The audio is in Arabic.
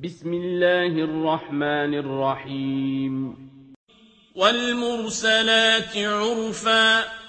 بسم الله الرحمن الرحيم. والمرسلات عرفا.